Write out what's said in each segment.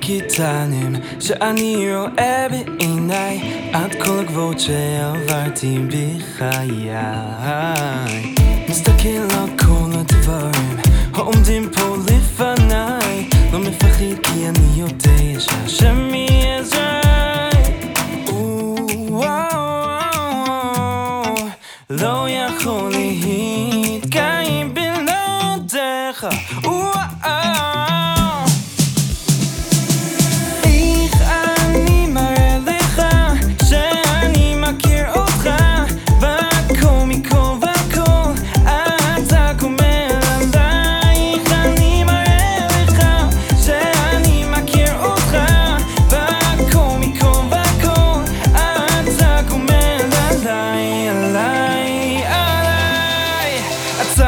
קטנים שאני רואה בעיניי עד כל הגבוהות שעברתי בחיי. מסתכל על כל הדברים העומדים פה לפניי. לא מפחד כי אני יודע שהשם יעזרי לא יכול להתקיים בלעדיך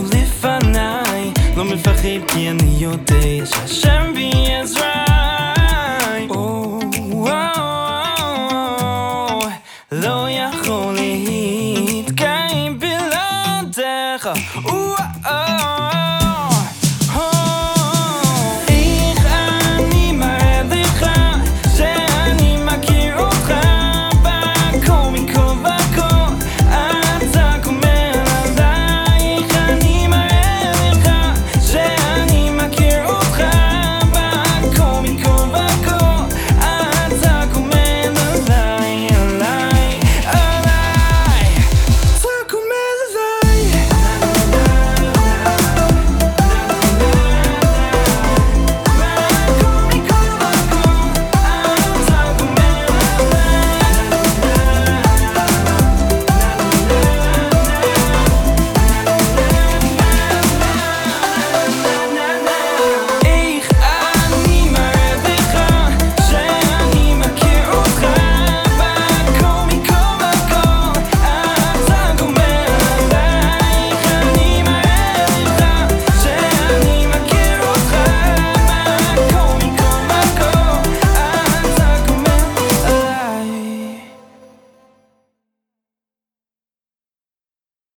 יבואו לפניי. לא מפחד כי אני יודע שהשם בי עזריי. לא יכול להתקיים בלעדיך.